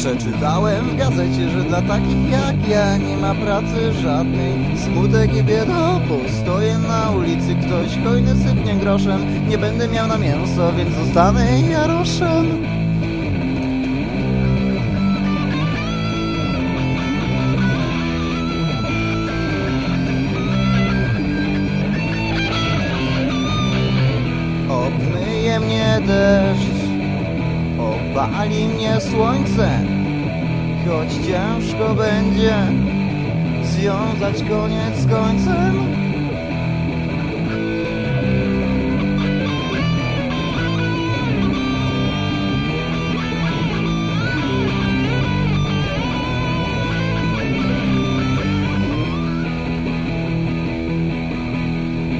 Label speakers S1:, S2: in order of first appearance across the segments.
S1: Przeczytałem w gazecie, że dla takich jak ja nie ma pracy żadnej. Smutek i bieda, postoję na ulicy Ktoś hojny sypnie groszem. Nie będę miał na mięso, więc zostanę jaroszem. Obmyje mnie deszcz Opali mnie słońce. Choć ciężko będzie Związać koniec z końcem.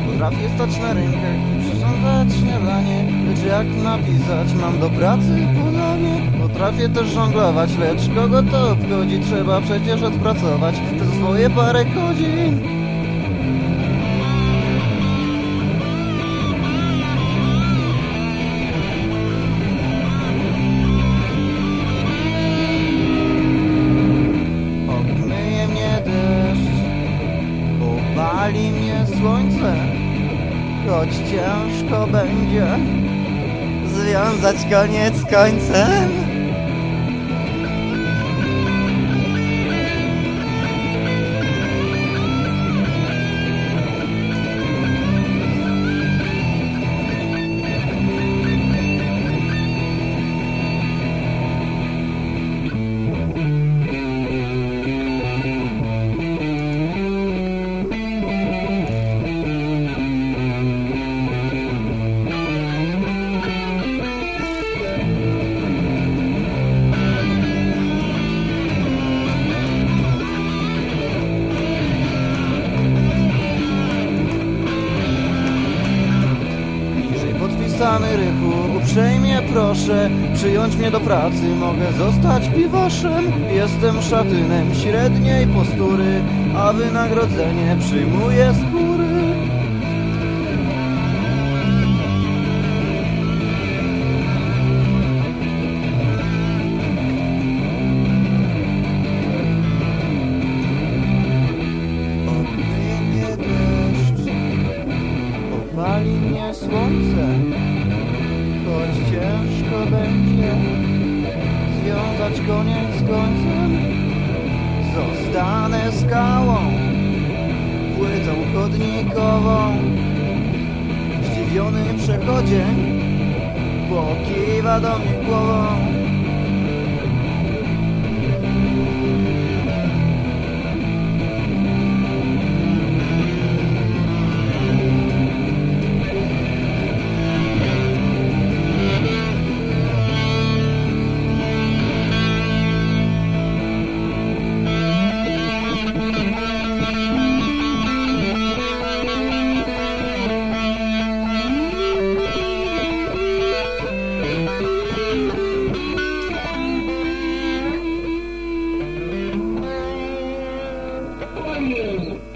S1: Potrafię stać na rękach i przyrządzać śniadanie Lecz jak napisać mam do pracy Potrafię też żonglować, lecz kogo to obchodzi? Trzeba przecież odpracować te swoje parę godzin. Obmyje mnie deszcz Opali mnie słońce. Choć ciężko będzie Związać koniec końcem Rychu, uprzejmie proszę Przyjąć mnie do pracy, mogę zostać piwoszem. Jestem szatynem średniej postury A wynagrodzenie przyjmuję z Związać koniec z końcem. Zostanę skałą Płytą chodnikową. Zdziwiony przechodzień Pokiwa do mnie głową Mmm.